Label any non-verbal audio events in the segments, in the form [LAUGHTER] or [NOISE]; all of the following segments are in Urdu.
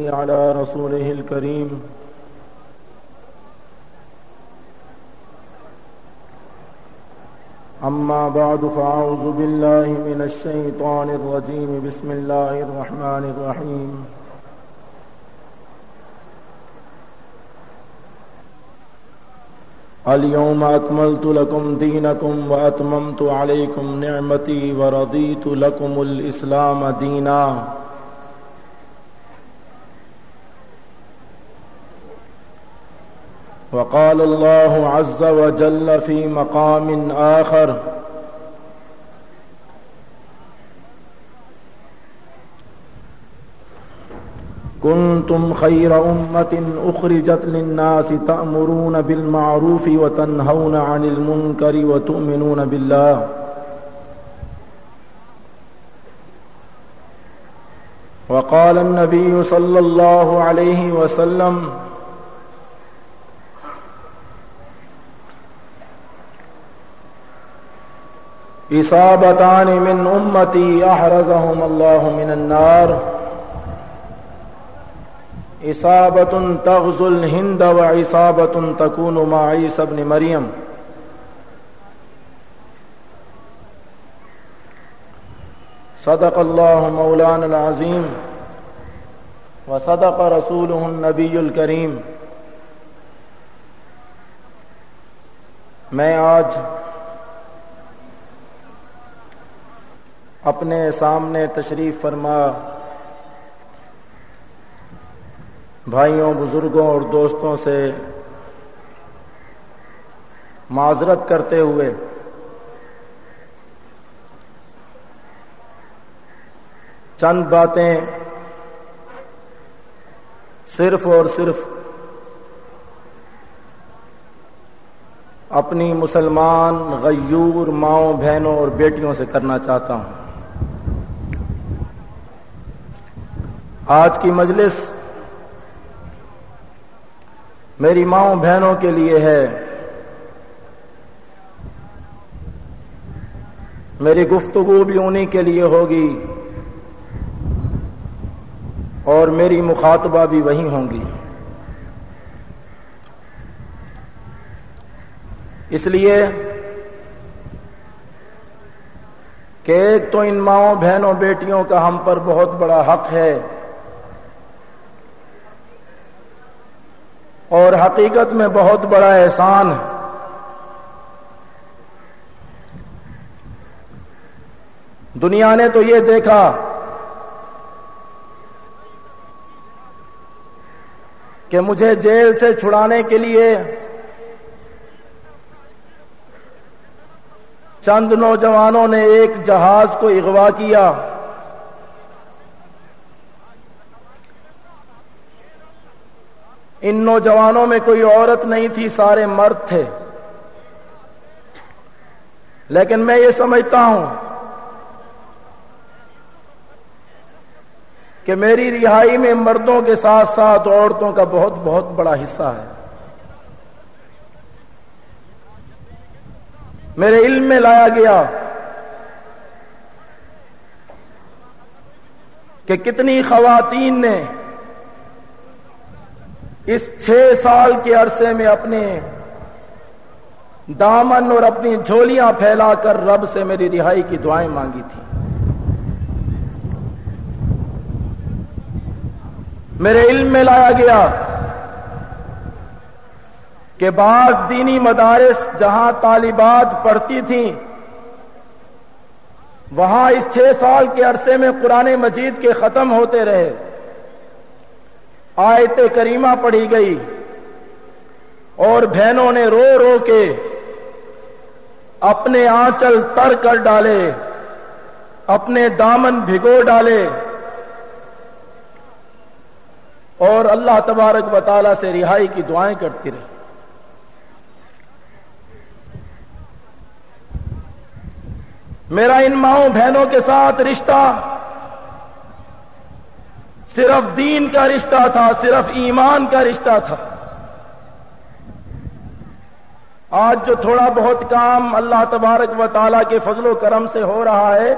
على رسوله الكريم. أما بعد، فأعوذ بالله من الشيطان الرجيم. بسم الله الرحمن الرحيم. اليوم أكملت لكم دينكم وأتممت عليكم نعمتي ورضيت لكم الإسلام ديناً. وقال الله عز وجل في مقام آخر كنتم خير أمة أخرجت للناس تأمرون بالمعروف وتنهون عن المنكر وتؤمنون بالله. وقال النبي صلى الله عليه وسلم إصابتان من أمتي أحرزهم الله من النار. إصابة تغزو الهند وإصابة تكون مع عيسى بن مريم. صدق الله مولانا العظيم وصدق رسوله النبي الكريم. میں آج اپنے سامنے تشریف فرما۔ بھائیوں، بزرگوں اور دوستوں سے معذرت کرتے ہوئے۔ چند باتیں صرف اور صرف اپنی مسلمان، غیور ماؤں، بہنوں اور بیٹیوں سے کرنا چاہتا ہوں۔ آج کی مجلس میری ماؤں بہنوں کے لیے ہے۔ میری گفتگو بھی انہیں کے لیے ہوگی اور میری مخاطبہ بھی وہی ہوں گی۔ اس لیے کہ ایک تو ان ماؤں بہنوں بیٹیوں کا ہم پر بہت بڑا حق ہے۔ اور حقیقت میں بہت بڑا احسان ہے۔ دنیا نے تو یہ دیکھا۔ کہ مجھے جیل سے چھڑانے کے لیے چند نوجوانوں نے ایک جہاز کو اغوا کیا۔ ان نوجوانوں میں کوئی عورت نہیں تھی، سارے مرد تھے۔ لیکن میں یہ سمجھتا ہوں کہ میری رہائی میں مردوں کے ساتھ ساتھ عورتوں کا بہت بہت بڑا حصہ ہے۔ میرے علم میں لایا گیا کہ کتنی خواتین نے اس چھ سال کے عرصے میں اپنے دامن اور اپنی جھولیاں پھیلا کر رب سے میری رہائی کی دعائیں مانگی تھی میرے علم میں لایا گیا کہ بعض دینی مدارس جہاں طالبات پڑھتی تھیں، وہاں اس چھ سال کے عرصے میں قرآن مجید کے ختم ہوتے رہے۔ آیت کریمہ پڑھی گئی اور بہنوں نے رو رو کے اپنے آنچل تر کر ڈالے، اپنے دامن بھگو ڈالے اور اللہ تبارک و تعالی سے رہائی کی دعائیں کرتی رہی میرا ان ماؤں بہنوں کے ساتھ رشتہ صرف دین کا رشتہ تھا، صرف ایمان کا رشتہ تھا۔ آج جو تھوڑا بہت کام اللہ تبارک و تعالیٰ کے فضل و کرم سے ہو رہا ہے،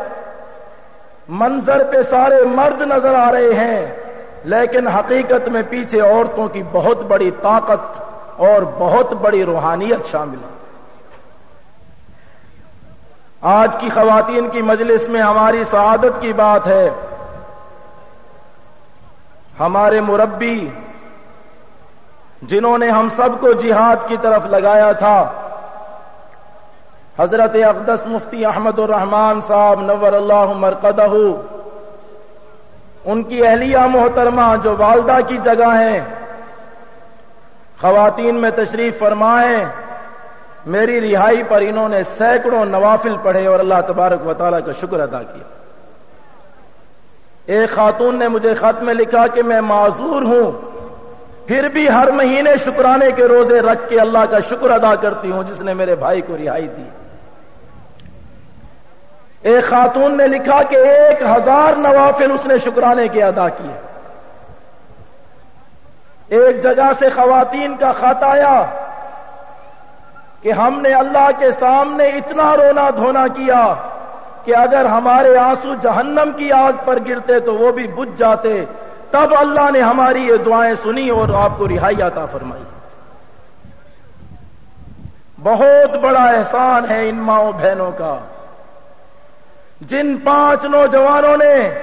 منظر پہ سارے مرد نظر آ رہے ہیں، لیکن حقیقت میں پیچھے عورتوں کی بہت بڑی طاقت اور بہت بڑی روحانیت شامل ہے۔ آج کی خواتین کی مجلس میں ہماری سعادت کی بات ہے۔ ہمارے مربی، جنہوں نے ہم سب کو جہاد کی طرف لگایا تھا، حضرت اقدس مفتی احمد الرحمان صاحب نور اللہ مرکدہ ان کی اہلیہ محترمہ جو والدہ کی جگہ ہیں، خواتین میں تشریف فرمائیں میری رہائی پر انہوں نے سینکڑوں نوافل پڑھے اور اللہ تبارک و تعالیٰ کا شکر ادا کیا۔ ایک خاتون نے مجھے خط میں لکھا کہ میں معذور ہوں۔ پھر بھی ہر مہینے شکرانے کے روزے رکھ کے اللہ کا شکر ادا کرتی ہوں جس نے میرے بھائی کو رہائی دی۔ ایک خاتون نے لکھا کہ ایک ہزار نوافل اس نے شکرانے کے ادا کیے۔ ایک جگہ سے خواتین کا خط آیا کہ ہم نے اللہ کے سامنے اتنا رونا دھونا کیا۔ کہ اگر ہمارے آنسو جہنم کی آگ پر گرتے تو وہ بھی بجھ جاتے، تب اللہ نے ہماری یہ دعائیں سنی اور آپ کو رہائی عطا فرمائی۔ بہت بڑا احسان ہے ان ماؤں بہنوں کا۔ جن پانچ نوجوانوں نے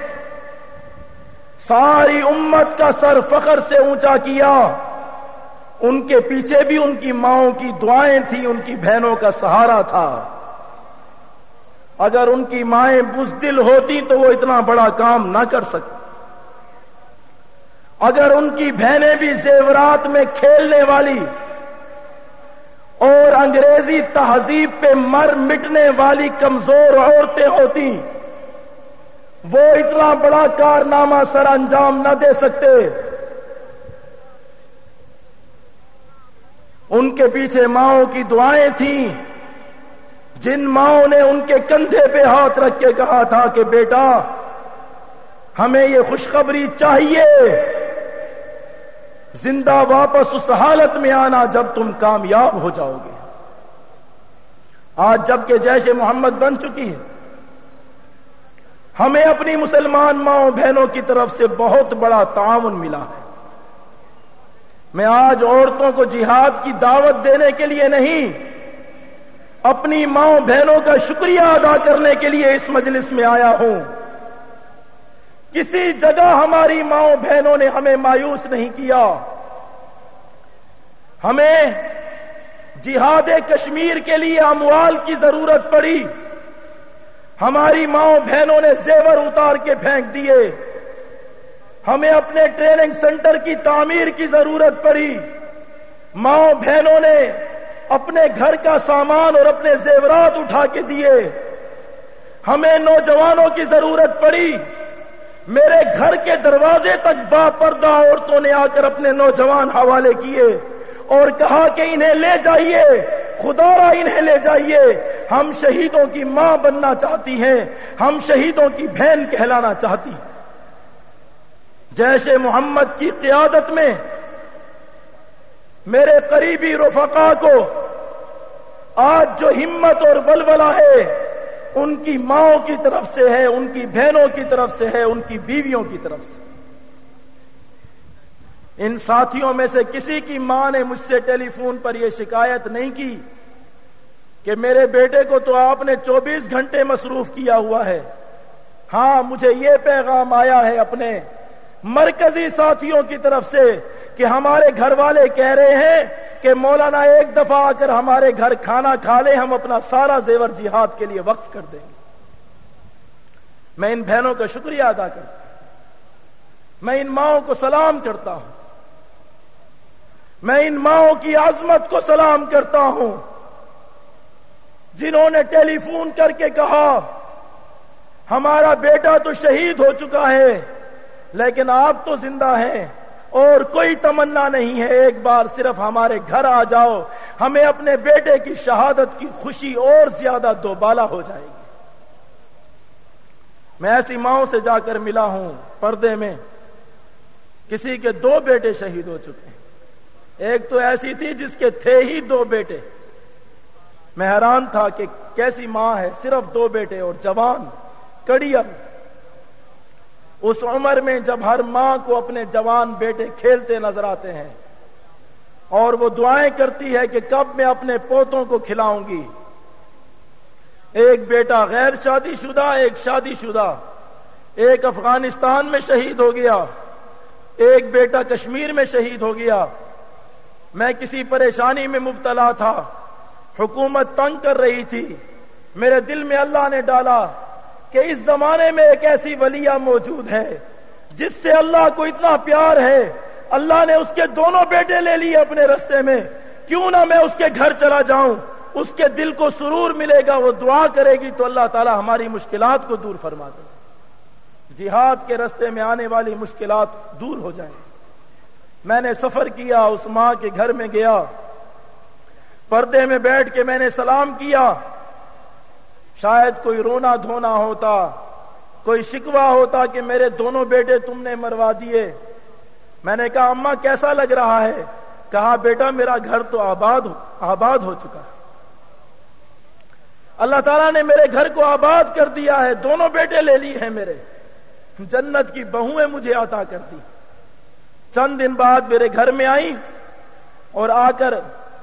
ساری امت کا سر فخر سے اونچا کیا، ان کے پیچھے بھی ان کی ماؤں کی دعائیں تھیں، ان کی بہنوں کا سہارا تھا۔ اگر ان کی مائیں بزدل ہوتی تو وہ اتنا بڑا کام نہ کر سکتی اگر ان کی بہنیں بھی زیورات میں کھیلنے والی اور انگریزی تہذیب پہ مر مٹنے والی کمزور عورتیں ہوتی، وہ اتنا بڑا کارنامہ سر انجام نہ دے سکتے۔ ان کے پیچھے ماؤں کی دعائیں تھیں۔ جن ماؤں نے ان کے کندھے پہ ہاتھ رکھ کے کہا تھا کہ بیٹا، ہمیں یہ خوشخبری چاہیے۔ زندہ واپس اس حالت میں آنا جب تم کامیاب ہو جاؤ گے۔ آج جبکہ جیش محمد بن چکی ہے، ہمیں اپنی مسلمان ماؤں بہنوں کی طرف سے بہت بڑا تعاون ملا ہے۔ میں آج عورتوں کو جہاد کی دعوت دینے کے لیے نہیں اپنی ماؤں بہنوں کا شکریہ ادا کرنے کے لیے اس مجلس میں آیا ہوں۔ کسی جگہ ہماری ماؤں بہنوں نے ہمیں مایوس نہیں کیا۔ ہمیں جہاد کشمیر کے لیے اموال کی ضرورت پڑی۔ ہماری ماؤں بہنوں نے زیور اتار کے پھینک دیے۔ ہمیں اپنے ٹریننگ سینٹر کی تعمیر کی ضرورت پڑی۔ ماؤں بہنوں نے اپنے گھر کا سامان اور اپنے زیورات اٹھا کے دیے۔ ہمیں نوجوانوں کی ضرورت پڑی۔ میرے گھر کے دروازے تک با پردہ عورتوں نے آ کر اپنے نوجوان حوالے کیے اور کہا کہ انہیں لے جائیے۔ خدا را انہیں لے جائیے۔ ہم شہیدوں کی ماں بننا چاہتی ہیں۔ ہم شہیدوں کی بہن کہلانا چاہتی جیش محمد کی قیادت میں میرے قریبی رفقا کو آج جو ہمت اور ولولہ ہے، ان کی ماؤں کی طرف سے ہے، ان کی بہنوں کی طرف سے ہے، ان کی بیویوں کی طرف سے۔ ان ساتھیوں میں سے کسی کی ماں نے مجھ سے ٹیلی فون پر یہ شکایت نہیں کی کہ میرے بیٹے کو تو آپ نے چوبیس گھنٹے مصروف کیا ہوا ہے۔ ہاں مجھے یہ پیغام آیا ہے اپنے مرکزی ساتھیوں کی طرف سے کہ ہمارے گھر والے کہہ رہے ہیں کہ مولانا ایک دفعہ آ کر ہمارے گھر کھانا کھا لے، ہم اپنا سارا زیور جہاد کے لیے وقف کر دیں گے۔ میں ان بہنوں کا شکریہ ادا کرتا ہوں۔ میں ان ماؤں کو سلام کرتا ہوں۔ میں ان ماؤں کی عظمت کو سلام کرتا ہوں۔ جنہوں نے ٹیلی فون کر کے کہا، ہمارا بیٹا تو شہید ہو چکا ہے، لیکن آپ تو زندہ ہیں۔ اور کوئی تمنا نہیں ہے، ایک بار صرف ہمارے گھر آ جاؤ، ہمیں اپنے بیٹے کی شہادت کی خوشی اور زیادہ دوبالا ہو جائے گی۔ میں ایسی ماؤں سے جا کر ملا ہوں پردے میں، کسی کے دو بیٹے شہید ہو چکے ہیں۔ ایک تو ایسی تھی جس کے تھے ہی دو بیٹے۔ میں حیران تھا کہ کیسی ماں ہے، صرف دو بیٹے اور جوان، کڑی اس عمر میں جب ہر ماں کو اپنے جوان بیٹے کھیلتے نظر آتے ہیں اور وہ دعائیں کرتی ہے کہ کب میں اپنے پوتوں کو کھلاؤں گی۔ ایک بیٹا غیر شادی شدہ، ایک شادی شدہ۔ ایک افغانستان میں شہید ہو گیا۔ ایک بیٹا کشمیر میں شہید ہو گیا۔ میں کسی پریشانی میں مبتلا تھا۔ حکومت تنگ کر رہی تھی۔ میرے دل میں اللہ نے ڈالا۔ کہ اس زمانے میں ایک ایسی ولیہ موجود ہے جس سے اللہ کو اتنا پیار ہے، اللہ نے اس کے دونوں بیٹے لے لیے اپنے رستے میں۔ کیوں نہ میں اس کے گھر چلا جاؤں، اس کے دل کو سرور ملے گا، وہ دعا کرے گی تو اللہ تعالی ہماری مشکلات کو دور فرما دے۔ جہاد کے رستے میں آنے والی مشکلات دور ہو جائیں۔ میں نے سفر کیا، اس ماں کے گھر میں گیا۔ پردے میں بیٹھ کے میں نے سلام کیا۔ شاید کوئی رونا دھونا ہوتا، کوئی شکوا ہوتا کہ میرے دونوں بیٹے تم نے مروا دیے۔ میں نے کہا اما کیسا لگ رہا ہے؟ کہا، بیٹا، میرا گھر تو آباد آباد ہو چکا۔ ہے اللہ تعالیٰ نے میرے گھر کو آباد کر دیا ہے، دونوں بیٹے لے لی ہیں میرے۔ جنت کی بہویں مجھے عطا کر دی۔ چند دن بعد میرے گھر میں آئی اور آ کر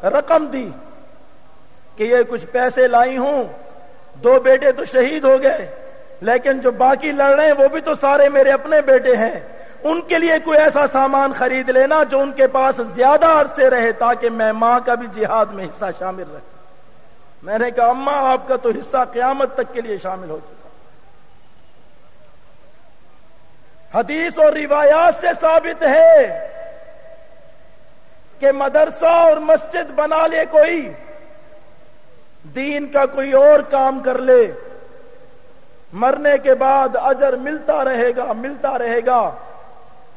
رقم دی کہ یہ کچھ پیسے لائی ہوں۔ دو بیٹے تو شہید ہو گئے، لیکن جو باقی لڑ رہے ہیں وہ بھی تو سارے میرے اپنے بیٹے ہیں۔ ان کے لیے کوئی ایسا سامان خرید لینا جو ان کے پاس زیادہ عرصے رہے تاکہ میں ماں کا بھی جہاد میں حصہ شامل رہے میں نے کہا اما آپ کا تو حصہ قیامت تک کے لیے شامل ہو چکا۔ حدیث اور روایات سے ثابت ہے کہ مدرسہ اور مسجد بنا لے کوئی دین کا کوئی اور کام کر لے۔ مرنے کے بعد اجر ملتا رہے گا، ملتا رہے گا۔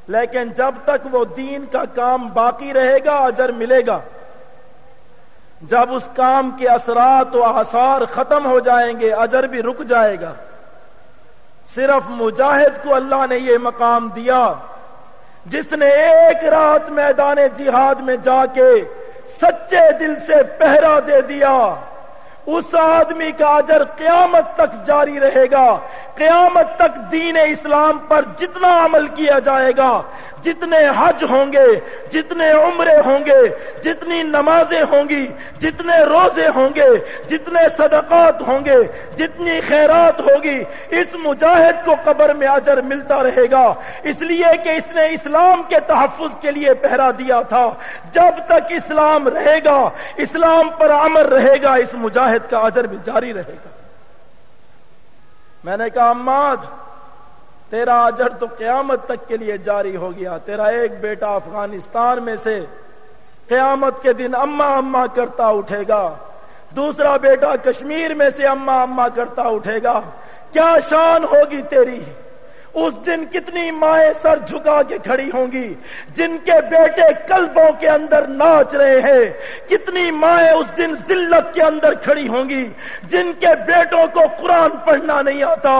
لیکن جب تک وہ دین کا کام باقی رہے گا، اجر ملے گا۔ جب اس کام کے اثرات و آثار ختم ہو جائیں گے، اجر بھی رک جائے گا۔ صرف مجاہد کو اللہ نے یہ مقام دیا۔ جس نے ایک رات میدان جہاد میں جا کے سچے دل سے پہرا دے دیا۔ اس آدمی کا اجر قیامت تک جاری رہے گا۔ قیامت تک دین اسلام پر جتنا عمل کیا جائے گا جتنے حج ہوں گے، جتنے عمرے ہوں گے، جتنی نمازیں ہوں گی، جتنے روزے ہوں گے، جتنے صدقات ہوں گے، جتنی خیرات ہوگی، اس مجاہد کو قبر میں اجر ملتا رہے گا۔ اس لیے کہ اس نے اسلام کے تحفظ کے لیے پہرا دیا تھا۔ جب تک اسلام رہے گا، اسلام پر عمر رہے گا، اس مجاہد کا اجر بھی جاری رہے گا۔ میں نے کہا، اماد تیرا اجر تو قیامت تک کے لیے جاری ہو گیا۔ تیرا ایک بیٹا افغانستان میں سے قیامت کے دن اما اما کرتا اٹھے گا۔ دوسرا بیٹا کشمیر میں سے اما اما کرتا اٹھے گا۔ کیا شان ہوگی تیری۔ اس دن کتنی مائیں سر جھکا کے کھڑی ہوں گی جن کے بیٹے قلبوں کے اندر ناچ رہے ہیں کتنی مائیں اس دن ذلت کے اندر کھڑی ہوں گی جن کے بیٹوں کو قرآن پڑھنا نہیں آتا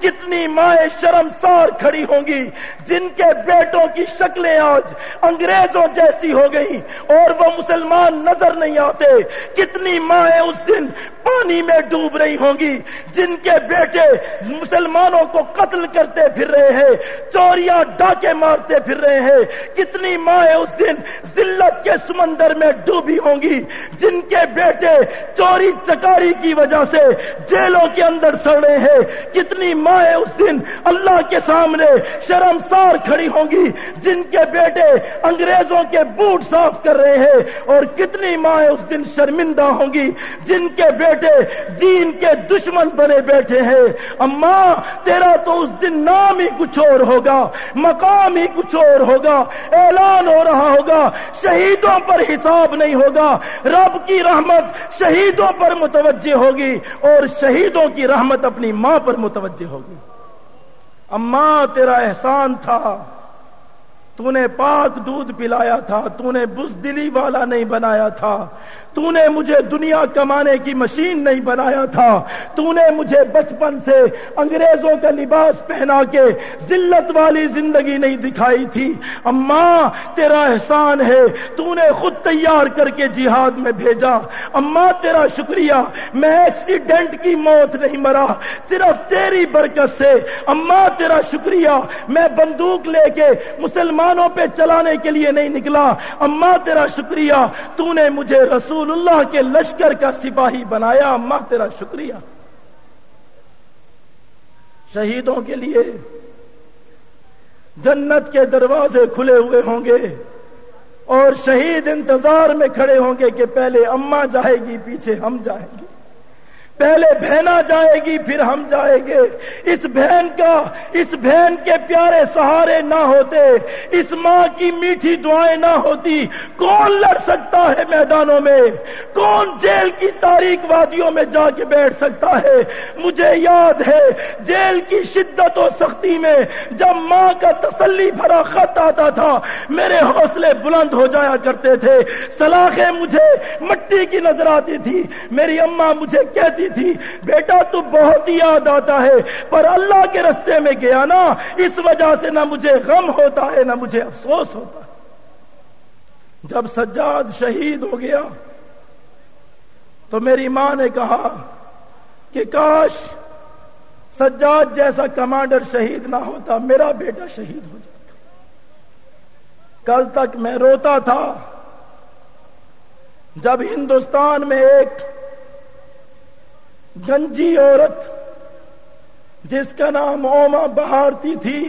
کتنی مائیں شرم سار کھڑی ہوں گی جن کے بیٹوں کی شکلیں آج انگریزوں جیسی ہو گئی اور وہ مسلمان نظر نہیں آتے کتنی مائیں اس دن پانی میں ڈوب رہی ہوں گی جن کے بیٹے مسلمانوں کو قتل کرتے پھر رہے ہیں، چوریاں ڈاکے مارتے پھر رہے ہیں۔ کتنی مائیں اس دن ذلت کے سمندر میں ڈوبی ہوں گی، جن کے بیٹے چوری چکاری کی وجہ سے جیلوں کے اندر سڑ رہے ہیں۔ کتنی مائیں اس دن اللہ کے سامنے شرم سار کھڑی ہوں گی، جن کے بیٹے انگریزوں کے بوٹ صاف کر رہے ہیں۔ اور کتنی مائیں اس دن شرمندہ ہوں گی، جن کے بیٹے دین کے دشمن بنے بیٹھے ہیں۔ اما تیرا تو اس دن نہ نام ہی کچھ اور ہوگا، مقام ہی کچھ اور ہوگا۔ اعلان ہو رہا ہوگا، شہیدوں پر حساب نہیں ہوگا۔ رب کی رحمت شہیدوں پر متوجہ ہوگی اور شہیدوں کی رحمت اپنی ماں پر متوجہ ہوگی۔ اما، تیرا احسان تھا۔ تو نے پاک دودھ پلایا تھا، تو نے بزدلی والا نہیں بنایا تھا۔ تو نے مجھے دنیا کمانے کی مشین نہیں بنایا تھا۔ تو نے مجھے بچپن سے انگریزوں کا لباس پہنا کے ذلت والی زندگی نہیں دکھائی تھی۔ اماں تیرا احسان ہے۔ تو نے خود تیار کر کے جہاد میں بھیجا۔ اماں تیرا شکریہ۔ میں ایکسیڈنٹ کی موت نہیں مرا۔ صرف تیری برکت سے۔ اماں تیرا شکریہ۔ میں بندوق لے کے مسلمانوں پہ چلانے کے لیے نہیں نکلا۔ اماں تیرا شکریہ۔ تو نے مجھے رسول رسول اللہ کے لشکر کا سپاہی بنایا، ماں تیرا شکریہ۔ شہیدوں کے لیے جنت کے دروازے کھلے ہوئے ہوں گے اور شہید انتظار میں کھڑے ہوں گے کہ پہلے اما جائے گی، پیچھے ہم جائیں گے۔ پہلے بہنا جائے گی، پھر ہم جائیں گے۔ اس بہن کا، اس بہن کے پیارے سہارے نہ ہوتے۔ اس ماں کی میٹھی دعائیں نہ ہوتی۔ کون لڑ سکتا ہے میدانوں میں؟ کون جیل کی تاریخ وادیوں میں جا کے بیٹھ سکتا ہے؟ مجھے یاد ہے جیل کی شدت و سختی میں جب ماں کا تسلی بھرا خط آتا تھا، میرے حوصلے بلند ہو جایا کرتے تھے۔ سلاخیں مجھے مٹی کی نظر آتی تھی۔ میری اماں مجھے کہتی تھی۔ بیٹا، تو بہت ہی یاد آتا ہے۔ پر اللہ کے رستے میں گیا نا، اس وجہ سے نہ مجھے غم ہوتا ہے، نہ مجھے افسوس ہوتا ہے۔ جب سجاد شہید ہو گیا، تو میری ماں نے کہا کہ کاش سجاد جیسا کمانڈر شہید نہ ہوتا، میرا بیٹا شہید ہو جاتا۔ کل تک میں روتا تھا، جب ہندوستان میں ایک گنجی عورت جس کا نام اوما بہارتی تھی،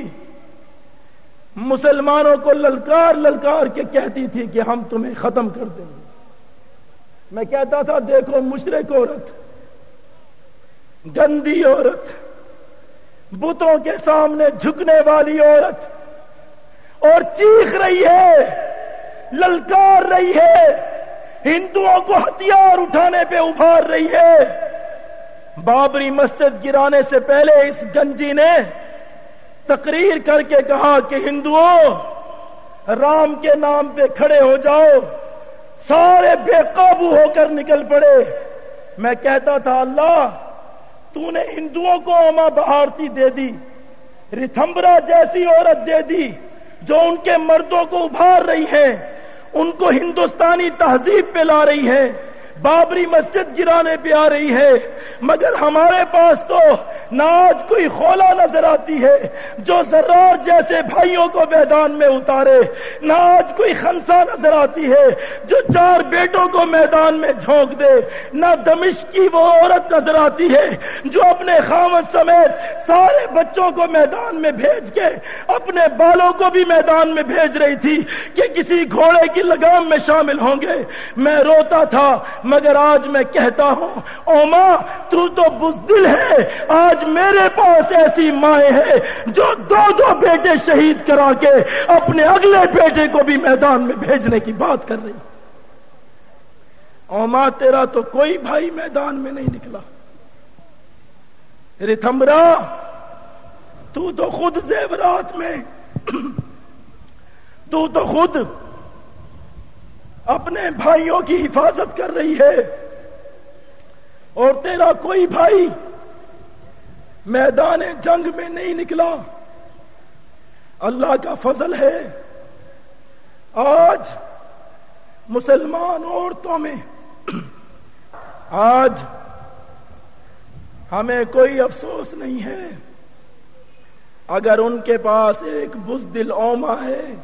مسلمانوں کو للکار للکار کے کہتی تھی کہ ہم تمہیں ختم کر دیں گے۔ میں کہتا تھا، دیکھو مشرق عورت، گندی عورت، بتوں کے سامنے جھکنے والی عورت، اور چیخ رہی ہے، للکار رہی ہے، ہندوؤں کو ہتھیار اٹھانے پہ ابھار رہی ہے۔ بابری مسجد گرانے سے پہلے اس گنجی نے تقریر کر کے کہا کہ ہندوؤں، رام کے نام پہ کھڑے ہو جاؤ، سارے بے قابو ہو کر نکل پڑے۔ میں کہتا تھا، اللہ، تو نے ہندوؤں کو اما بہارتی دے دی، رتھمبرا جیسی عورت دے دی، جو ان کے مردوں کو ابھار رہی ہے، ان کو ہندوستانی تہذیب پہ لا رہی ہے۔ بابری مسجد گرانے پہ آ رہی ہے مگر ہمارے پاس تو نہ آج کوئی خولا نظر آتی ہے جو ذرار جیسے بھائیوں کو میدان میں اتارے۔ نہ آج کوئی خنسا نظر آتی ہے جو چار بیٹوں کو میدان میں جھونک دے۔ نہ دمش کی وہ عورت نظر آتی ہے جو اپنے خامد سمیت سارے بچوں کو میدان میں بھیج کے اپنے بالوں کو بھی میدان میں بھیج رہی تھی کہ کسی گھوڑے کی لگام میں شامل ہوں گے۔ میں روتا تھا مگر آج میں کہتا ہوں، او ماں، تو تو بزدل ہے۔ آج میرے پاس ایسی مائیں ہیں جو دو دو بیٹے شہید کرا کے اپنے اگلے بیٹے کو بھی میدان میں بھیجنے کی بات کر رہی او ماں تیرا تو کوئی بھائی میدان میں نہیں نکلا۔ رتھمرا تو تو خود زیورات میں، تو تو خود اپنے بھائیوں کی حفاظت کر رہی ہے۔ اور تیرا کوئی بھائی میدان جنگ میں نہیں نکلا۔ اللہ کا فضل ہے۔ آج مسلمان عورتوں میں [CLEARS THROAT] آج ہمیں کوئی افسوس نہیں ہے۔ اگر ان کے پاس ایک بزدل اوما ہے،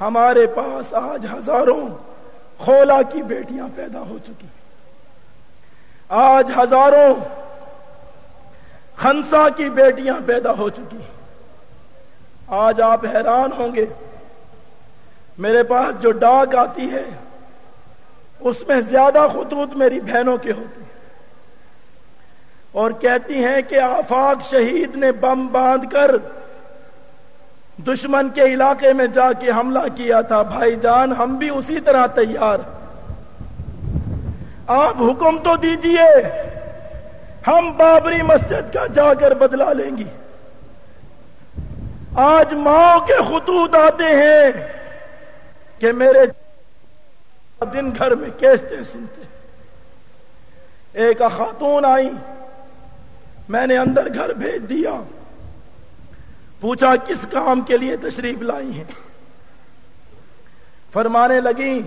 ہمارے پاس آج ہزاروں خولا کی بیٹیاں پیدا ہو چکی۔ آج ہزاروں خنسا کی بیٹیاں پیدا ہو چکی آج آپ حیران ہوں گے۔ میرے پاس جو ڈاک آتی ہے، اس میں زیادہ خطوط میری بہنوں کے ہوتے ہیں۔ اور کہتی ہیں کہ آفاق شہید نے بم باندھ کر دشمن کے علاقے میں جا کے حملہ کیا تھا۔ بھائی جان، ہم بھی اسی طرح تیار آپ حکم تو دیجیے۔ ہم بابری مسجد کا جا کر بدلا لیں گی۔ آج ماں کے خطوط آتے ہیں کہ میرے دن گھر میں کیستے سنتے ایک خاتون آئی، میں نے اندر گھر بھیج دیا۔ پوچھا، کس کام کے لیے تشریف لائی ہیں؟ فرمانے لگی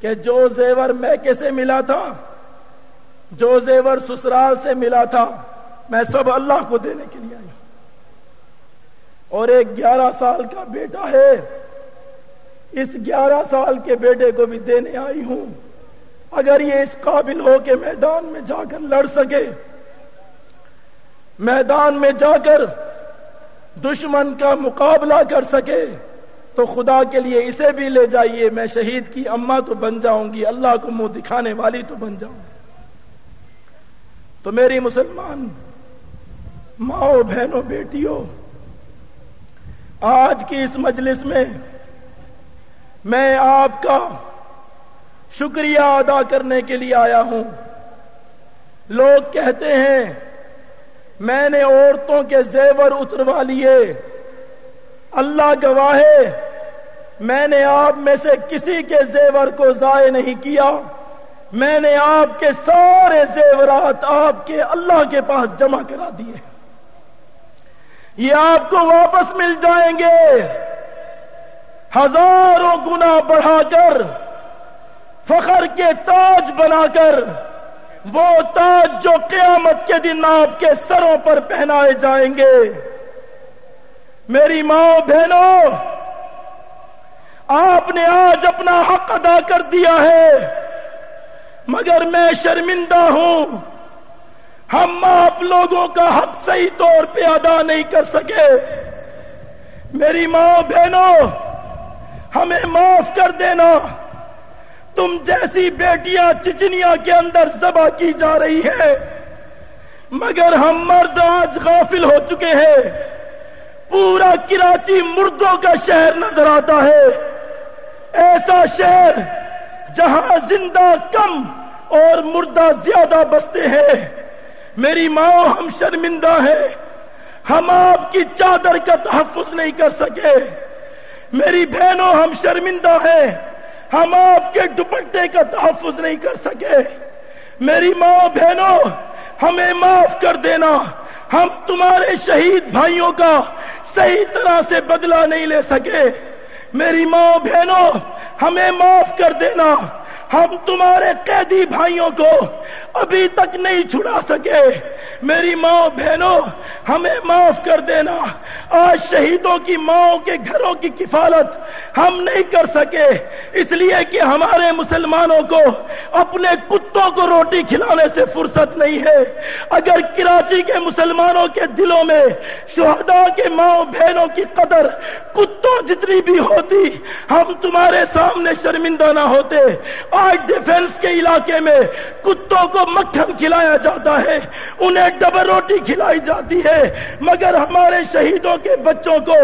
کہ جو زیور میں کیسے ملا تھا جو زیور سسرال سے ملا تھا، میں سب اللہ کو دینے کے لیے آئی ہوں۔ اور ایک گیارہ سال کا بیٹا ہے، اس گیارہ سال کے بیٹے کو بھی دینے آئی ہوں۔ اگر یہ اس قابل ہو کہ میدان میں جا کر لڑ سکے، میدان میں جا کر دشمن کا مقابلہ کر سکے، تو خدا کے لیے اسے بھی لے جائیے، میں شہید کی اما تو بن جاؤں گی، اللہ کو منہ دکھانے والی تو بن جاؤں گی۔ تو میری مسلمان ماں بہنوں، بیٹیوں، آج کی اس مجلس میں میں آپ کا شکریہ ادا کرنے کے لیے آیا ہوں۔ لوگ کہتے ہیں، میں نے عورتوں کے زیور اتروا لیے۔ اللہ گواہ میں نے آپ میں سے کسی کے زیور کو ضائع نہیں کیا۔ میں نے آپ کے سارے زیورات آپ کے اللہ کے پاس جمع کرا دیے۔ یہ آپ کو واپس مل جائیں گے۔ ہزاروں گنا بڑھا کر، فخر کے تاج بنا کر، وہ تاج جو قیامت کے دن آپ کے سروں پر پہنائے جائیں گے۔ میری ماں بہنوں، آپ نے آج اپنا حق ادا کر دیا ہے۔ مگر میں شرمندہ ہوں۔ ہم آپ لوگوں کا حق صحیح طور پہ ادا نہیں کر سکے۔ میری ماں بہنوں، ہمیں معاف کر دینا۔ تم جیسی بیٹیاں چچنیا کے اندر ذبح کی جا رہی ہے مگر ہم مرد آج غافل ہو چکے ہیں۔ پورا کراچی مردوں کا شہر نظر آتا ہے۔ ایسا شہر جہاں زندہ کم اور مردہ زیادہ بستے ہیں، میری ماں ہم شرمندہ ہیں ہم آپ کی چادر کا تحفظ نہیں کر سکے۔ میری بہنوں ہم شرمندہ ہیں۔ ہم آپ کے دوپٹے کا تحفظ نہیں کر سکے۔ میری ماں بہنوں، ہمیں معاف کر دینا۔ ہم تمہارے شہید بھائیوں کا صحیح طرح سے بدلہ نہیں لے سکے۔ میری ماں بہنوں ہمیں معاف کر دینا۔ ہم تمہارے قیدی بھائیوں کو ابھی تک نہیں چھڑا سکے۔ میری ماں بہنوں، ہمیں معاف کر دینا۔ آج شہیدوں کی ماں کے گھروں کی کفالت ہم نہیں کر سکے۔ اس لیے کہ ہمارے مسلمانوں کو اپنے کتوں کو روٹی کھلانے سے فرصت نہیں ہے۔ اگر کراچی کے مسلمانوں کے دلوں میں شہداء کے ماں بہنوں کی قدر کتوں جتنی بھی ہوتی، ہم تمہارے سامنے شرمندہ نہ ہوتے۔ آج ڈیفنس کے علاقے میں کتوں کو مکھن کھلایا جاتا ہے، انہیں ڈبل روٹی کھلائی جاتی ہے۔ مگر ہمارے شہیدوں کے بچوں کو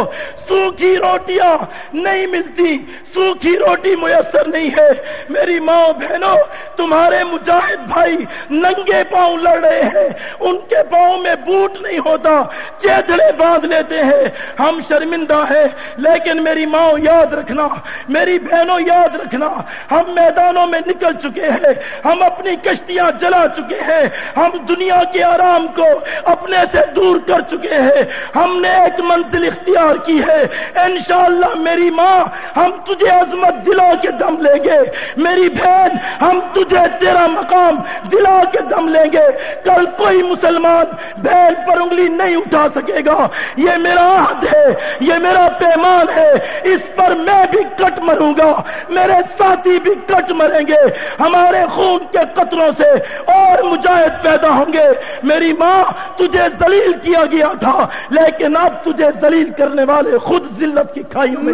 سوکھی روٹیاں نہیں ملتی۔ سوکھی روٹی میسر نہیں ہے۔ میری ماں بہنوں، تمہارے مجاہد بھائی ننگے پاؤں لڑ رہے ہیں۔ ان کے پاؤں میں بوٹ نہیں ہوتا، چیتڑے باندھ لیتے ہیں۔ ہم شرمندہ ہیں، لیکن میری ماں یاد رکھنا، میری بہنوں یاد رکھنا۔ ہم میدانوں میں نکل چکے ہیں، ہم اپنی کشتیاں جلا چکے ہیں، ہم دنیا کے آرام کو اپنے سے دور کر چکے ہیں۔ ہم نے ایک منزل اختیار کی ہے۔ انشاءاللہ میری ماں، ہم تجھے عظمت دلا کے دم لیں گے۔ میری بہن، ہم تجھے تیرا مقام دلا کے دم لیں گے۔ کل کوئی مسلمان بہن پر انگلی نہیں اٹھا سکے گا۔ یہ میرا عہد ہے، یہ میرا پیمان ہے۔ اس پر میں بھی کٹ مروں گا۔ میرے ساتھی بھی کٹ مریں گے ہمارے خون کے قطروں سے اور مجاہد پیدا ہوں گے۔ میری ماں تجھے ذلیل کیا گیا تھا لیکن اب تجھے ذلیل کرنے والے خود ذلت کی کھائیوں میں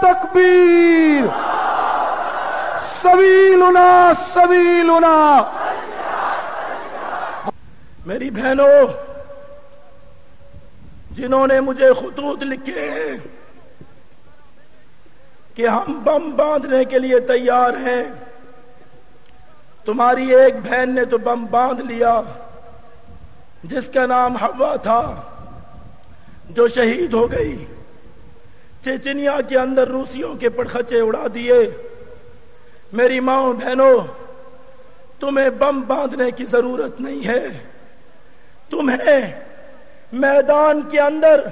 تکبیر۔ سبیلنا سبیلنا۔ میری بہنوں جنہوں نے مجھے خطوط لکھے ہیں کہ ہم بم باندھنے کے لیے تیار ہیں۔ تمہاری ایک بہن نے تو بم باندھ لیا، جس کا نام ہوا تھا، جو شہید ہو گئی۔ چیچنیا کے اندر روسیوں کے پڑخچے اڑا دیے۔ میری ماں، بہنوں، تمہیں بم باندھنے کی ضرورت نہیں ہے۔ تمہیں میدان کے اندر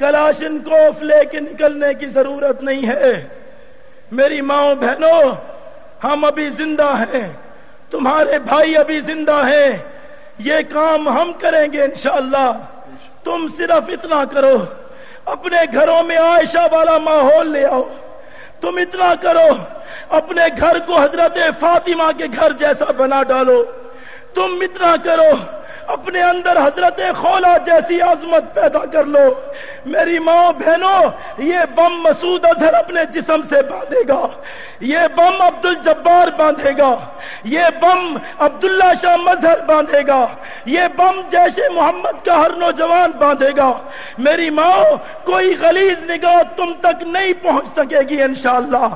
کلاشن کوف لے کے نکلنے کی ضرورت نہیں ہے۔ میری ماں بہنوں، ہم ابھی زندہ ہیں۔ تمہارے بھائی ابھی زندہ ہیں۔ یہ کام ہم کریں گے انشاءاللہ۔ تم صرف اتنا کرو۔ اپنے گھروں میں عائشہ والا ماحول لے آؤ۔ تم اتنا کرو۔ اپنے گھر کو حضرت فاطمہ کے گھر جیسا بنا ڈالو۔ تم اتنا کرو۔ اپنے اندر حضرت خولا جیسی عظمت پیدا کر لو۔ میری ماں، بہنوں، یہ بم مسعود اظہر اپنے جسم سے باندھے گا۔ یہ بم عبد الجبار باندھے گا۔ یہ بم عبداللہ شاہ مظہر باندھے گا۔ یہ بم جیش محمد کا ہر نوجوان باندھے گا۔ میری ماں، کوئی غلیظ نگاہ تم تک نہیں پہنچ سکے گی انشاءاللہ۔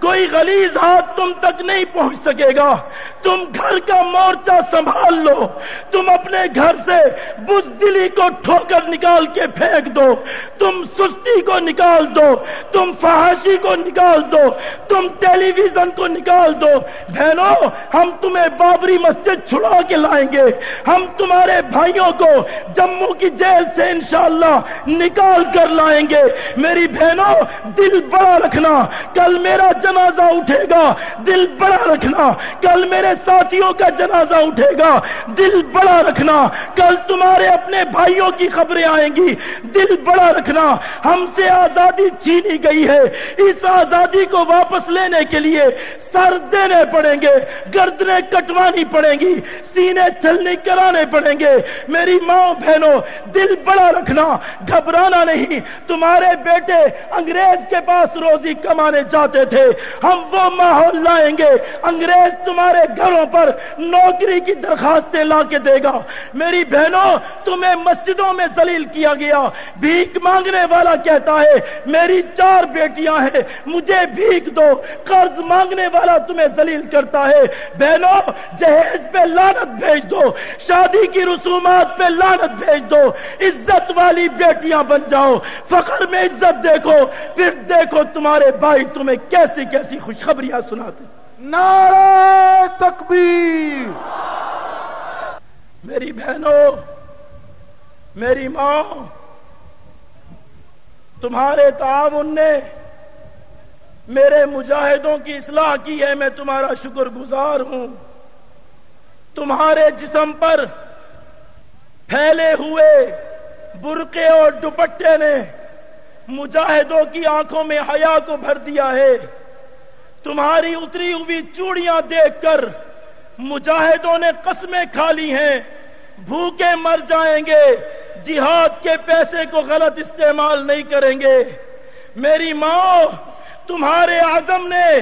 کوئی غلیظ ہاتھ تم تک نہیں پہنچ سکے گا۔ تم گھر کا مورچہ سنبھال لو۔ تم اپنے گھر سے بزدلی کو ٹھوکر نکال کے پھینک دو۔ تم سستی کو نکال دو، تم فحاشی کو نکال دو، تم ٹیلی ویژن کو نکال دو۔ بہنوں، ہم تمہیں بابری مسجد چھڑا کے لائیں گے۔ ہم تمہارے بھائیوں کو جموں کی جیل سے انشاءاللہ نکال کر لائیں گے۔ میری بہنوں، دل بڑا رکھنا۔ کل میرا جنازہ اٹھے گا۔ دل بڑا رکھنا۔ کل میرے ساتھیوں کا جنازہ اٹھے گا۔ دل بڑا رکھنا۔ کل تمہارے اپنے بھائیوں کی خبریں آئیں گی۔ دل بڑا رکھنا۔ ہم سے آزادی چھینی گئی ہے۔ اس آزادی کو واپس لینے کے لیے سر دینے پڑیں گے۔ گردنے کٹوانی پڑیں گی۔ سینے چلنی کرانے پڑیں گے۔ میری ماں بہنوں، دل بڑا رکھنا۔ گھبرانا نہیں۔ تمہارے بیٹے انگریز کے پاس روزی کمانے جاتے تھے۔ ہم وہ ماحول لائیں گے۔ انگریز تمہارے گھروں پر نوکری کی درخواستیں لا کے دے گا۔ میری بہنوں، تمہیں مسجدوں میں ذلیل کیا گیا۔ بھیک مانگنے والا کہتا ہے، میری چار بیٹیاں ہیں، مجھے بھیک دو۔ قرض مانگنے والا تمہیں ذلیل کرتا ہے۔ بہنوں، جہیز پہ لانت بھیج دو۔ شادی کی رسومات پہ لانت بھیج دو۔ عزت والی بیٹیاں بن جاؤ۔ فخر میں عزت دیکھو۔ پھر دیکھو تمہارے بھائی تمہیں کیسی کیسی خوشخبریاں سناتے۔ نعرہ تکبیر۔ میری بہنوں، میری ماں، تمہارے تعاون نے میرے مجاہدوں کی اصلاح کی ہے، میں تمہارا شکر گزار ہوں۔ تمہارے جسم پر پھیلے ہوئے برقے اور دوپٹے نے مجاہدوں کی آنکھوں میں حیا کو بھر دیا ہے۔ تمہاری اتری ہوئی چوڑیاں دیکھ کر مجاہدوں نے قسمیں کھا لی ہیں۔ بھوکے مر جائیں گے۔ جہاد کے پیسے کو غلط استعمال نہیں کریں گے۔ میری ماں، تمہارے عزم نے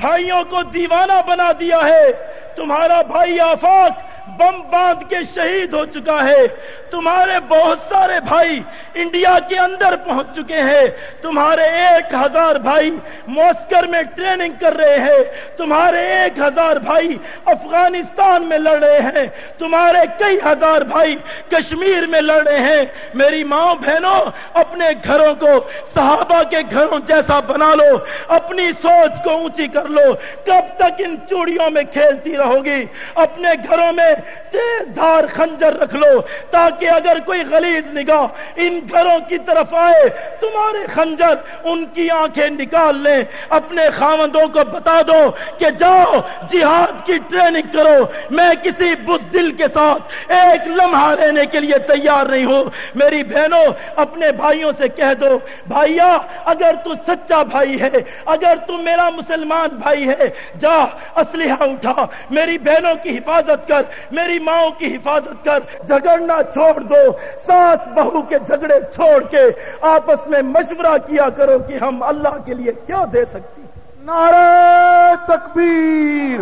بھائیوں کو دیوانہ بنا دیا ہے۔ تمہارا بھائی آفاق بم باندھ کے شہید ہو چکا ہے۔ تمہارے بہت سارے بھائی انڈیا کے اندر پہنچ چکے ہیں۔ تمہارے ایک ہزار بھائی موسکر میں ٹریننگ کر رہے ہیں۔ تمہارے ایک ہزار بھائی افغانستان میں لڑ رہے ہیں۔ تمہارے کئی ہزار بھائی کشمیر میں لڑ رہے ہیں۔ میری ماں بہنوں، اپنے گھروں کو صحابہ کے گھروں جیسا بنا لو۔ اپنی سوچ کو اونچی کر لو۔ کب تک ان چوڑیوں میں کھیلتی رہو گی؟ اپنے گھروں میں تیز دھار خنجر رکھ لو تاکہ اگر کوئی غلیظ نگاہ ان گھروں کی طرف آئے، تمہارے خنجر ان کی آنکھیں نکال لیں۔ اپنے خامندوں کو بتا دو کہ جاؤ، جہاد کی ٹریننگ کرو۔ میں کسی بزدل کے ساتھ ایک لمحہ رہنے کے لیے تیار نہیں ہوں۔ میری بہنوں، اپنے بھائیوں سے کہہ دو بھائیا اگر تو سچا بھائی ہے، اگر تو میرا مسلمان بھائی ہے، جا، اسلحہ اٹھا، میری بہنوں کی حفاظت کر۔ میری ماں کی حفاظت کر جھگڑنا چھوڑ دو۔ ساس بہو کے جھگڑے چھوڑ کے آپس میں مشورہ کیا کرو کہ ہم اللہ کے لیے کیا دے سکتی نعرہ تکبیر۔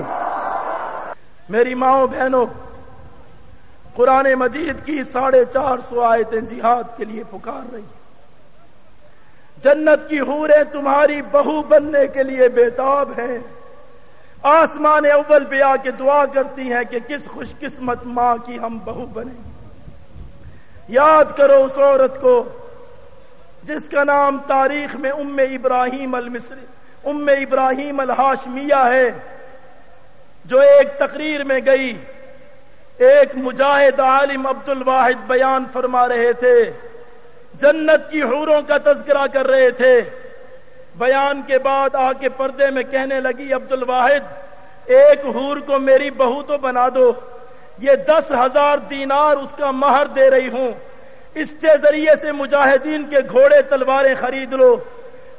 میری ماں بہنوں قرآن مجید کی ساڑھے چار سو آیتیں جہاد کے لیے پکار رہی جنت کی حوریں تمہاری بہو بننے کے لیے بےتاب ہیں۔ آسمان اول پہ آ کے دعا کرتی ہیں کہ کس خوش قسمت ماں کی ہم بہو بنیں۔ یاد کرو اس عورت کو جس کا نام تاریخ میں ام ابراہیم المصری، ام ابراہیم الحاشمیہ ہے، جو ایک تقریر میں گئی، ایک مجاہد عالم عبد الواحد بیان فرما رہے تھے، جنت کی حوروں کا تذکرہ کر رہے تھے۔ بیان کے بعد آ کے پردے میں کہنے لگی عبد الواحد ایک حور کو میری بہو تو بنا دو۔ یہ دس ہزار دینار اس کا مہر دے رہی ہوں۔ اس کے ذریعے سے مجاہدین کے گھوڑے، تلواریں خرید لو۔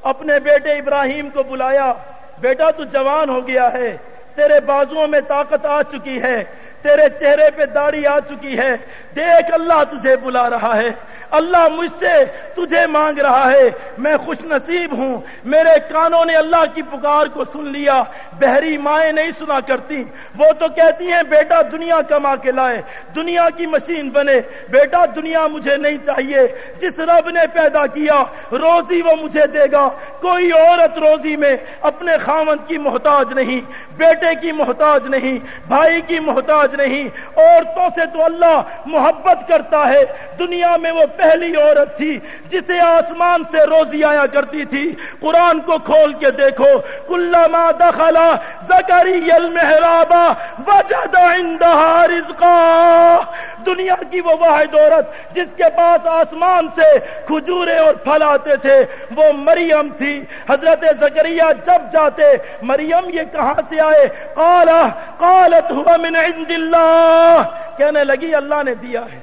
اپنے بیٹے ابراہیم کو بلایا۔ بیٹا تو جوان ہو گیا ہے۔ تیرے بازوؤں میں طاقت آ چکی ہے۔ تیرے چہرے پہ داڑھی آ چکی ہے۔ دیکھ، اللہ تجھے بلا رہا ہے۔ اللہ مجھ سے تجھے مانگ رہا ہے۔ میں خوش نصیب ہوں۔ میرے کانوں نے اللہ کی پکار کو سن لیا۔ بہری مائیں نہیں سنا کرتی۔ وہ تو کہتی ہیں، بیٹا دنیا کما کے لائے۔ دنیا کی مشین بنے۔ بیٹا، دنیا مجھے نہیں چاہیے۔ جس رب نے پیدا کیا، روزی وہ مجھے دے گا۔ کوئی عورت روزی میں اپنے خامند کی محتاج نہیں، بیٹے کی محتاج نہیں، بھائی کی محتاج نہیں۔ عورتوں سے تو اللہ محبت کرتا ہے۔ دنیا میں وہ پہلی عورت تھی جسے آسمان سے روزی آیا کرتی تھی۔ قرآن کو کھول کے دیکھو۔ کلما دخلا زکری المحرابا وجد عندها رزقا۔ دنیا کی وہ واحد عورت جس کے پاس آسمان سے کھجورے اور پھل آتے تھے، وہ مریم تھی۔ حضرت زکریہ جب جاتے، مریم یہ کہاں سے آئے؟ قال قالت هو من عند اللہ کہنے لگی، اللہ نے دیا ہے۔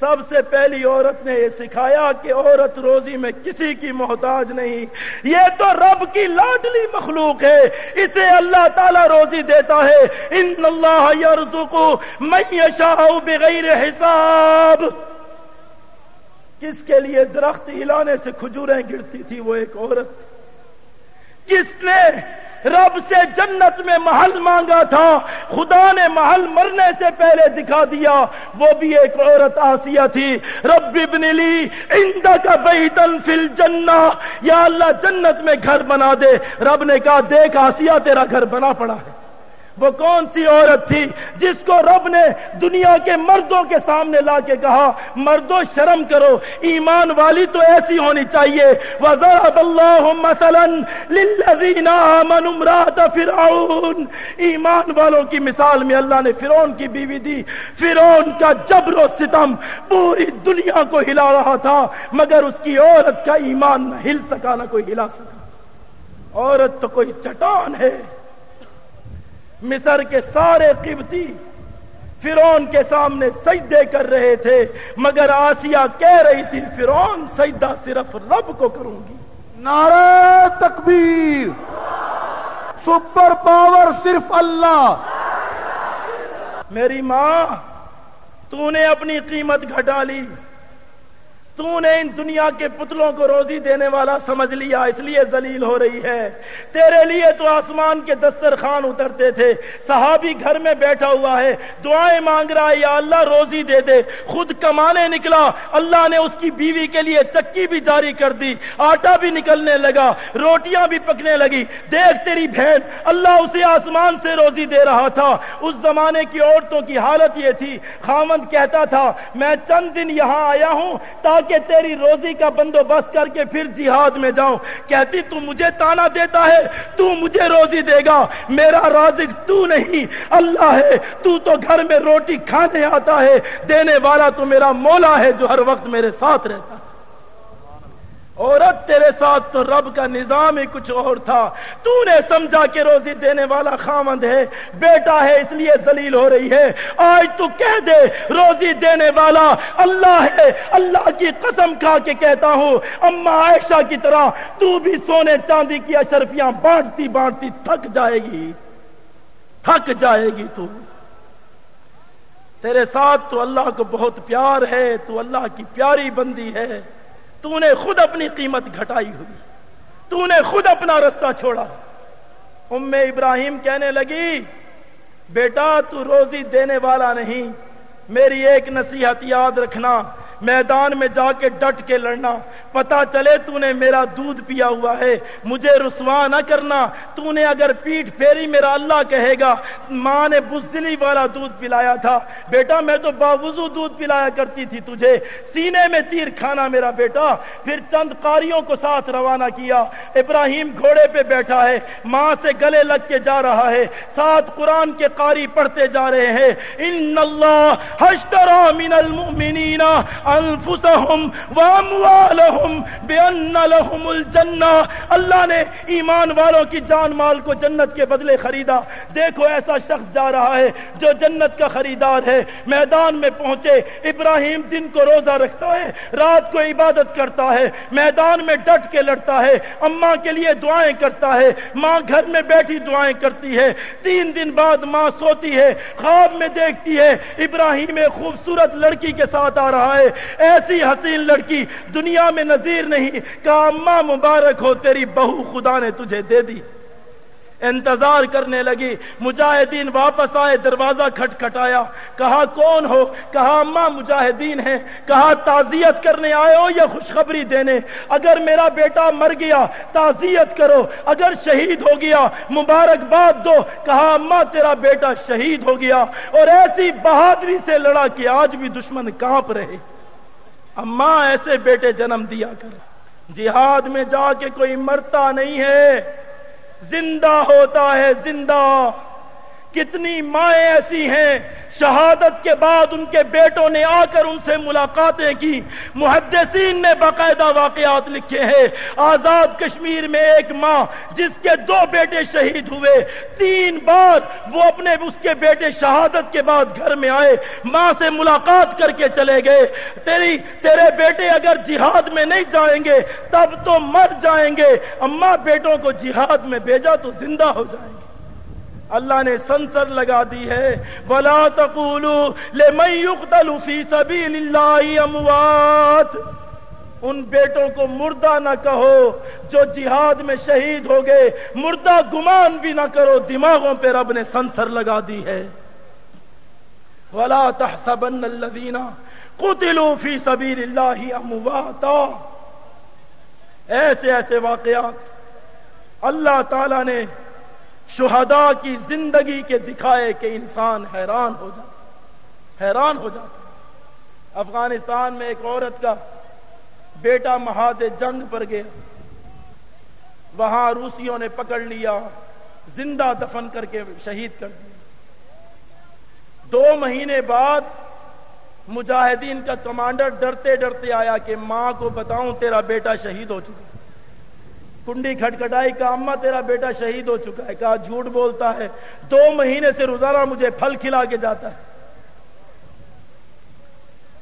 سب سے پہلی عورت نے یہ سکھایا کہ عورت روزی میں کسی کی محتاج نہیں۔ یہ تو رب کی لاڈلی مخلوق ہے۔ اسے اللہ تعالی روزی دیتا ہے۔ ان اللہ یرزق من یشاء بغیر حساب۔ کس کے لیے درخت ہلانے سے کھجوریں گرتی تھی وہ ایک عورت۔ کس نے رب سے جنت میں محل مانگا تھا، خدا نے محل مرنے سے پہلے دکھا دیا، وہ بھی ایک عورت آسیہ تھی۔ رب ابن لی کا بیتن فی الجنہ، یا اللہ جنت میں گھر بنا دے۔ رب نے کہا، دیکھ آسیہ تیرا گھر بنا پڑا ہے۔ وہ کون سی عورت تھی جس کو رب نے دنیا کے مردوں کے سامنے لا کے کہا مردوں شرم کرو، ایمان والی تو ایسی ہونی چاہیے۔ وَضَرَبَ اللَّهُ مَثَلًا لِلَّذِينَ آمَنُوا ایمان والوں کی مثال میں اللہ نے فرعون کی بیوی دی۔ فرعون کا جبر و ستم پوری دنیا کو ہلا رہا تھا، مگر اس کی عورت کا ایمان نہ ہل سکا، نہ کوئی ہلا سکا۔ عورت تو کوئی چٹان ہے۔ مصر کے سارے قبطی فرون کے سامنے سجدے کر رہے تھے مگر آسیہ کہہ رہی تھی فرون سجدہ صرف رب کو کروں گی۔ نعرہ تکبیر۔ سپر پاور صرف اللہ۔ میری ماں تو نے اپنی قیمت گھٹا لی۔ تو نے ان دنیا کے پتلوں کو روزی دینے والا سمجھ لیا، اس لیے ذلیل ہو رہی ہے۔ تیرے لیے تو آسمان کے دسترخوان اترتے تھے، صحابی گھر میں بیٹھا ہوا ہے۔ دعائیں مانگ رہا ہے، یا اللہ روزی دے دے۔ خود کمانے نکلا، اللہ نے اس کی بیوی کے لیے چکی بھی جاری کر دی۔ آٹا بھی نکلنے لگا، روٹیاں بھی پکنے لگی۔ دیکھ تیری بہن، اللہ اسے آسمان سے روزی دے رہا تھا۔ اس زمانے کی عورتوں کی حالت یہ تھی۔ خامند کہتا تھا، میں چند دن یہاں آیا ہوں تاکہ کہ تیری روزی کا بندوبست کر کے پھر جہاد میں جاؤں۔ کہتی، تو مجھے تانا دیتا ہے، تو مجھے روزی دے گا۔ میرا رازق تو نہیں، اللہ ہے۔ تو تو گھر میں روٹی کھانے آتا ہے، دینے والا تو میرا مولا ہے جو ہر وقت میرے ساتھ رہتا ہے۔ عورت تیرے ساتھ تو رب کا نظام ہی کچھ اور تھا۔ تو نے سمجھا کہ روزی دینے والا خامند ہے۔ بیٹا ہے، اس لیے دلیل ہو رہی ہے۔ آج تو کہہ دے، روزی دینے والا اللہ ہے۔ اللہ کی قسم کھا کے کہتا ہوں، اما عائشہ کی طرح تو بھی سونے چاندی کی اشرفیاں بانٹتی بانٹتی تھک جائے گی۔ تھک جائے گی تو۔ تیرے ساتھ تو اللہ کو بہت پیار ہے، تو اللہ کی پیاری بندی ہے۔ تو نے خود اپنی قیمت گھٹائی ہوئی۔ تو نے خود اپنا رستہ چھوڑا۔ ام ابراہیم کہنے لگی، بیٹا تو روزی دینے والا نہیں، میری ایک نصیحت یاد رکھنا۔ میدان میں جا کے ڈٹ کے لڑنا۔ پتا چلے تو نے میرا دودھ پیا ہوا ہے۔ مجھے رسوا نہ کرنا۔ تو نے اگر پیٹ پھیری میرا اللہ کہے گا۔ ماں نے بزدلی والا دودھ پلایا تھا۔ بیٹا، میں تو باوضو دودھ پلایا کرتی تھی تجھے۔ سینے میں تیر کھانا میرا بیٹا۔ پھر چند قاریوں کو ساتھ روانہ کیا۔ ابراہیم گھوڑے پہ بیٹھا ہے۔ ماں سے گلے لگ کے جا رہا ہے۔ ساتھ قرآن کے قاری پڑھتے جا رہے ہیں۔ ان اللہ حشترا من المؤمنین۔ انفسهم واموالهم بان لهم الجنہ اللہ نے ایمان والوں کی جان مال کو جنت کے بدلے خریدا. دیکھو ایسا شخص جا رہا ہے جو جنت کا خریدار ہے. میدان میں پہنچے، ابراہیم دن کو روزہ رکھتا ہے، رات کو عبادت کرتا ہے، میدان میں ڈٹ کے لڑتا ہے، اماں کے لیے دعائیں کرتا ہے، ماں گھر میں بیٹھی دعائیں کرتی ہے، تین دن بعد ماں سوتی ہے، خواب میں دیکھتی ہے، ابراہیم ایک خوبصورت لڑکی کے ساتھ آ رہا ہے ایسی حسین لڑکی دنیا میں نظیر نہیں، کہا، اماں مبارک ہو، تیری بہو خدا نے تجھے دے دی. انتظار کرنے لگی، مجاہدین واپس آئے، دروازہ کھٹ کھٹایا کہا، کون ہو؟ کہا، اماں مجاہدین ہیں۔ کہا، تعزیت کرنے آئے ہو یا خوشخبری دینے؟ اگر میرا بیٹا مر گیا، تعزیت کرو۔ اگر شہید ہو گیا، مبارکباد دو۔ کہا، اماں، تیرا بیٹا شہید ہو گیا۔ اور ایسی بہادری سے لڑا کہ آج بھی دشمن کہاں پر رہے۔ اماں ایسے بیٹے جنم دیا کر۔ جہاد میں جا کے کوئی مرتا نہیں ہے۔ زندہ ہوتا ہے زندہ۔ کتنی مائیں ایسی ہیں، شہادت کے بعد ان کے بیٹوں نے آ کر ان سے ملاقاتیں کی۔ محدثین نے باقاعدہ واقعات لکھے ہیں۔ آزاد کشمیر میں ایک ماں جس کے دو بیٹے شہید ہوئے، تین بار وہ اپنے اس کے بیٹے شہادت کے بعد گھر میں آئے، ماں سے ملاقات کر کے چلے گئے۔ تیری، تیرے بیٹے اگر جہاد میں نہیں جائیں گے، تب تو مر جائیں گے۔ اماں بیٹوں کو جہاد میں بھیجا تو زندہ ہو جائیں گے۔ اللہ نے سنسر لگا دی ہے۔ ولا تقولوا لمن يقتل في سبيل الله اموات ان بیٹوں کو مردہ نہ کہو جو جہاد میں شہید ہو گئے۔ مردہ گمان بھی نہ کرو، دماغوں پہ رب نے سنسر لگا دی ہے۔ ولا تحسبن الذين قتلوا في سبيل الله امواتا ایسے ایسے واقعات۔ اللہ تعالی نے شہداء کی زندگی کے دکھائے کہ انسان حیران ہو جاتا حیران ہو جاتا افغانستان میں ایک عورت کا بیٹا محاذ جنگ پر گیا۔ وہاں روسیوں نے پکڑ لیا، زندہ دفن کر کے شہید کر دیا۔ دو مہینے بعد مجاہدین کا کمانڈر ڈرتے ڈرتے آیا کہ ماں کو بتاؤں تیرا بیٹا شہید ہو چکا۔ کنڈی کھٹکھٹائی کا اما تیرا بیٹا شہید ہو چکا ہے، کہا جھوٹ بولتا ہے۔ دو مہینے سے روزانہ مجھے پھل کھلا کے جاتا ہے۔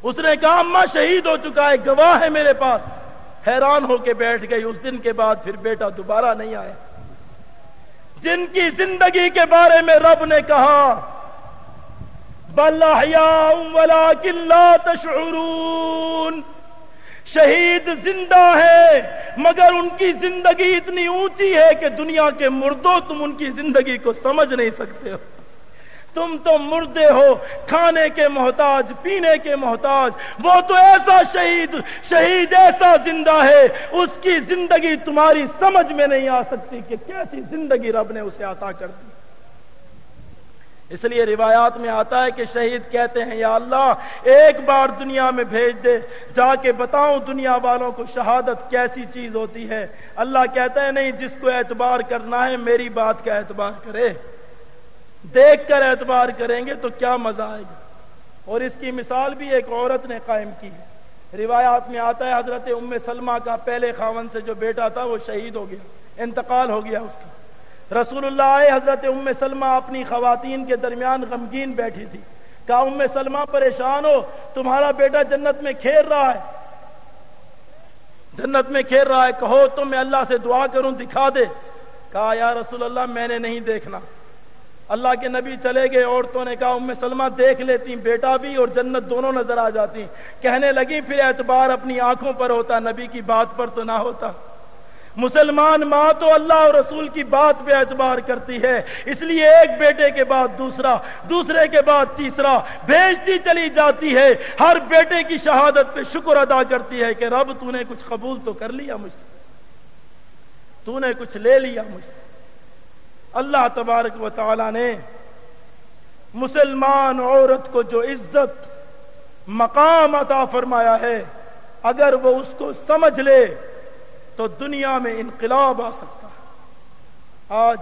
اس نے کہا اما شہید ہو چکا ہے، گواہ ہے میرے پاس۔ حیران ہو کے بیٹھ گئی۔ اس دن کے بعد پھر بیٹا دوبارہ نہیں آیا۔ جن کی زندگی کے بارے میں رب نے کہا بلا تشعرون۔ شہید زندہ ہے، مگر ان کی زندگی اتنی اونچی ہے کہ دنیا کے مردوں تم ان کی زندگی کو سمجھ نہیں سکتے ہو۔ تم تو مردے ہو، کھانے کے محتاج، پینے کے محتاج۔ وہ تو ایسا شہید شہید ایسا زندہ ہے، اس کی زندگی تمہاری سمجھ میں نہیں آ سکتی کہ کیسی زندگی رب نے اسے عطا کر دی۔ اس لیے روایات میں آتا ہے کہ شہید کہتے ہیں، یا اللہ، ایک بار دنیا میں بھیج دے، جا کے بتاؤں دنیا والوں کو شہادت کیسی چیز ہوتی ہے. اللہ کہتا ہے، نہیں، جس کو اعتبار کرنا ہے، میری بات کا اعتبار کرے. دیکھ کر اعتبار کریں گے تو کیا مزہ آئے گا۔ اور اس کی مثال بھی ایک عورت نے قائم کی ہے۔ روایات میں آتا ہے، حضرت ام سلمہ کا پہلے خاون سے جو بیٹا تھا، وہ شہید ہو گیا، انتقال ہو گیا اس کا۔ رسول اللہ آئے، حضرت ام سلمہ اپنی خواتین کے درمیان غمگین بیٹھی تھی۔ کہا، ام سلمہ پریشان ہو، تمہارا بیٹا جنت میں کھیر رہا ہے۔ جنت میں کھیر رہا ہے، کہو، تو میں اللہ سے دعا کروں، دکھا دے۔ کہا، یا رسول اللہ، میں نے نہیں دیکھنا۔ اللہ کے نبی چلے گئے، عورتوں نے کہا، ام سلمہ، دیکھ لیتی، بیٹا بھی اور جنت دونوں نظر آ جاتی۔ کہنے لگی، پھر اعتبار اپنی آنکھوں پر ہوتا، نبی کی بات پر تو نہ ہوتا۔ مسلمان ماں تو اللہ اور رسول کی بات پہ اعتبار کرتی ہے۔ اس لیے ایک بیٹے کے بعد دوسرا، دوسرے کے بعد تیسرا، بھیجتی چلی جاتی ہے۔ ہر بیٹے کی شہادت پہ شکر ادا کرتی ہے کہ رب تو نے کچھ قبول تو کر لیا مجھ سے۔ تو نے کچھ لے لیا مجھ سے۔ اللہ تبارک و تعالی نے مسلمان عورت کو جو عزت، مقام عطا فرمایا ہے، اگر وہ اس کو سمجھ لے تو دنیا میں انقلاب آ سکتا ہے۔ آج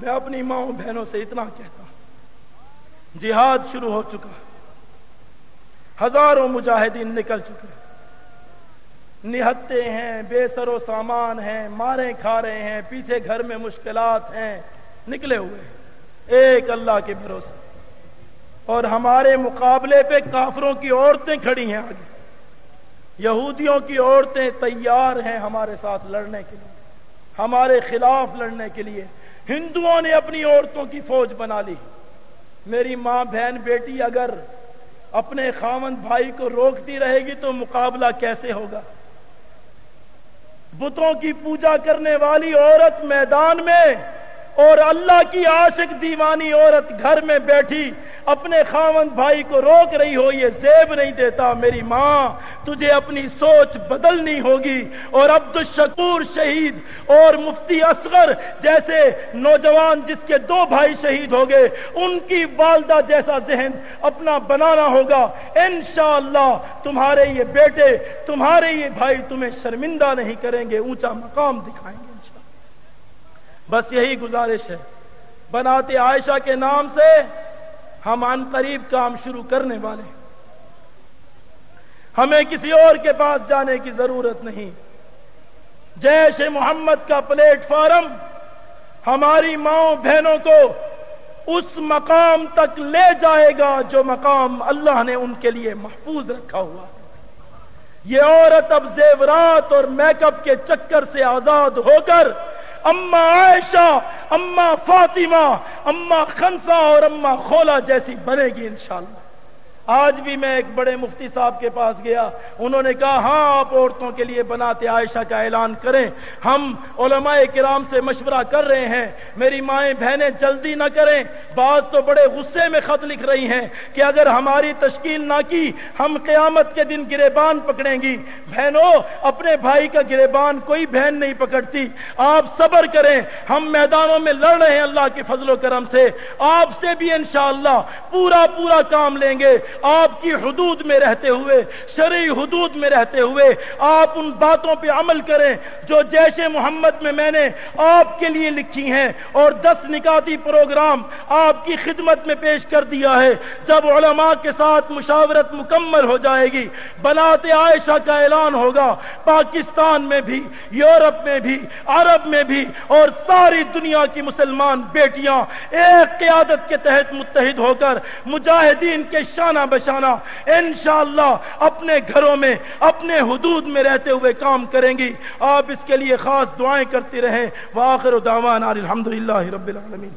میں اپنی ماؤں بہنوں سے اتنا کہتا ہوں۔ جہاد شروع ہو چکا ہزاروں مجاہدین نکل چکے نہتے ہیں، بے سر و سامان ہیں مارے کھا رہے ہیں، پیچھے گھر میں مشکلات ہیں، نکلے ہوئے ایک اللہ کے بھروسے۔ اور ہمارے مقابلے پہ کافروں کی عورتیں کھڑی ہیں آگے۔ یہودیوں کی عورتیں تیار ہیں ہمارے ساتھ لڑنے کے لیے، ہمارے خلاف لڑنے کے لیے۔ ہندوؤں نے اپنی عورتوں کی فوج بنا لی۔ میری ماں، بہن، بیٹی اگر اپنے خامن بھائی کو روکتی رہے گی تو مقابلہ کیسے ہوگا؟ بتوں کی پوجا کرنے والی عورت میدان میں اور اللہ کی عاشق دیوانی عورت گھر میں بیٹھی اپنے خاون بھائی کو روک رہی ہو، یہ زیب نہیں دیتا، میری ماں، تجھے اپنی سوچ بدلنی ہوگی۔ اور عبد الشکور شہید اور مفتی اصغر جیسے نوجوان جس کے دو بھائی شہید ہو گئے، ان کی والدہ جیسا ذہن اپنا بنانا ہوگا۔ انشاءاللہ تمہارے یہ بیٹے، تمہارے یہ بھائی تمہیں شرمندہ نہیں کریں گے، اونچا مقام دکھائیں گے۔ بس یہی گزارش ہے۔ بناتے عائشہ کے نام سے ہم ان قریب کام شروع کرنے والے ہمیں کسی اور کے پاس جانے کی ضرورت نہیں۔ جیش محمد کا پلیٹ فارم ہماری ماؤں بہنوں کو اس مقام تک لے جائے گا جو مقام اللہ نے ان کے لیے محفوظ رکھا ہوا یہ عورت اب زیورات اور میک اپ کے چکر سے آزاد ہو کر اما عائشہ اما فاطمہ اما خنسا اور اما خولا جیسی بنے گی انشاءاللہ۔ آج بھی میں ایک بڑے مفتی صاحب کے پاس گیا۔ انہوں نے کہا ہاں آپ عورتوں کے لیے بناتے عائشہ کا اعلان کریں۔ ہم علماء کرام سے مشورہ کر رہے ہیں۔ میری مائیں بہنیں جلدی نہ کریں۔ بعض تو بڑے غصے میں خط لکھ رہی ہیں کہ اگر ہماری تشکیل نہ کی، ہم قیامت کے دن گریبان پکڑیں گی۔ بہنوں، اپنے بھائی کا گریبان کوئی بہن نہیں پکڑتی۔ آپ صبر کریں۔ ہم میدانوں میں لڑ رہے ہیں اللہ کے فضل و کرم سے۔ آپ سے بھی انشاءاللہ پورا پورا کام لیں گے۔ آپ کی حدود میں رہتے ہوئے، شرعی حدود میں رہتے ہوئے آپ ان باتوں پہ عمل کریں جو جیش محمد میں میں نے آپ کے لیے لکھی ہیں اور دس نکاتی پروگرام آپ کی خدمت میں پیش کر دیا ہے۔ جب علماء کے ساتھ مشاورت مکمل ہو جائے گی بناتے عائشہ کا اعلان ہوگا۔ پاکستان میں بھی، یورپ میں بھی، عرب میں بھی اور ساری دنیا کی مسلمان بیٹیاں ایک قیادت کے تحت متحد ہو کر مجاہدین کے شانہ بشانہ انشاءاللہ اپنے گھروں میں، اپنے حدود میں رہتے ہوئے کام کریں گی۔ آپ اس کے لیے خاص دعائیں کرتی رہیں۔ وآخر دعوانا الحمدللہ رب العالمین۔